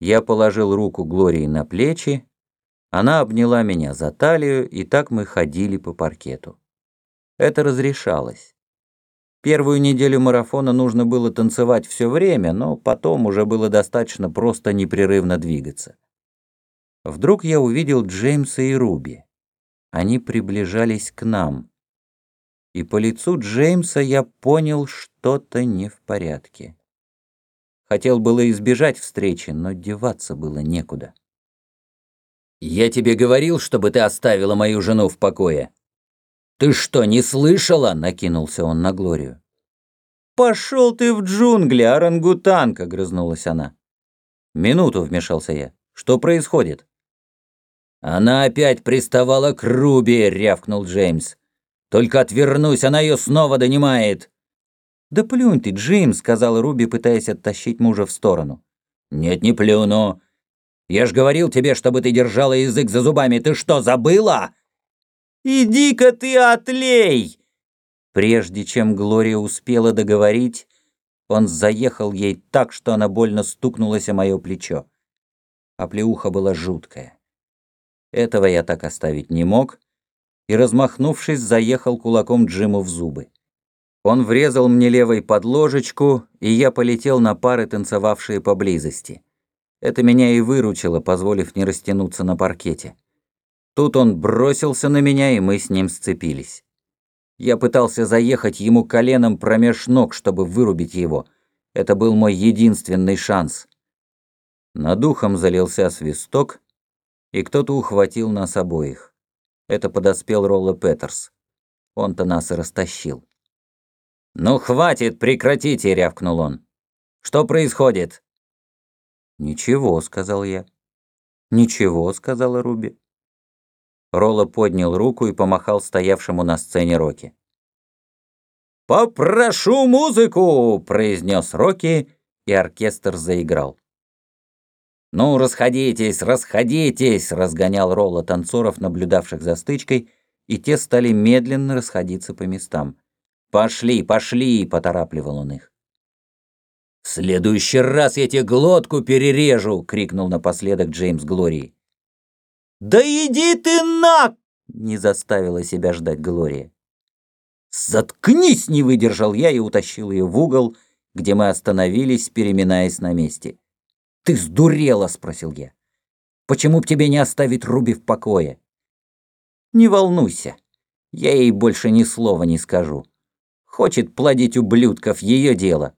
Я положил руку Глории на плечи, она обняла меня за талию, и так мы ходили по паркету. Это разрешалось. Первую неделю марафона нужно было танцевать все время, но потом уже было достаточно просто непрерывно двигаться. Вдруг я увидел Джеймса и Руби. Они приближались к нам. И по лицу Джеймса я понял, что-то не в порядке. Хотел было избежать встречи, но деваться было некуда. «Я тебе говорил, чтобы ты оставила мою жену в покое». «Ты что, не слышала?» — накинулся он на Глорию. «Пошел ты в джунгли, орангутанка!» — грызнулась она. «Минуту», — вмешался я. «Что происходит?» «Она опять приставала к Руби!» — рявкнул Джеймс. «Только отвернусь, она ее снова донимает!» «Да плюнь ты, Джим», — сказала Руби, пытаясь оттащить мужа в сторону. «Нет, не плюну. Я ж говорил тебе, чтобы ты держала язык за зубами. Ты что, забыла?» «Иди-ка ты отлей!» Прежде чем Глория успела договорить, он заехал ей так, что она больно стукнулась о мое плечо. А плеуха была жуткая. Этого я так оставить не мог, и, размахнувшись, заехал кулаком Джиму в зубы. Он врезал мне левой под ложечку, и я полетел на пары, танцевавшие поблизости. Это меня и выручило, позволив не растянуться на паркете. Тут он бросился на меня, и мы с ним сцепились. Я пытался заехать ему коленом промеж ног, чтобы вырубить его. Это был мой единственный шанс. Над ухом залился свисток, и кто-то ухватил нас обоих. Это подоспел Ролла Петерс. Он-то нас и растащил. «Ну, хватит, прекратите!» — рявкнул он. «Что происходит?» «Ничего», — сказал я. «Ничего», — сказала Руби. Ролла поднял руку и помахал стоявшему на сцене Рокки. «Попрошу музыку!» — произнес Рокки, и оркестр заиграл. «Ну, расходитесь, расходитесь!» — разгонял Ролла танцоров, наблюдавших за стычкой, и те стали медленно расходиться по местам. «Пошли, пошли!» — поторапливал он их. «В следующий раз я тебе глотку перережу!» — крикнул напоследок Джеймс Глории. «Да иди ты на!» — не заставила себя ждать Глория. «Заткнись!» — не выдержал я и утащил ее в угол, где мы остановились, переминаясь на месте. «Ты сдурела?» — спросил я. «Почему б тебе не оставить Руби в покое?» «Не волнуйся, я ей больше ни слова не скажу. Хочет плодить ублюдков, ее дело.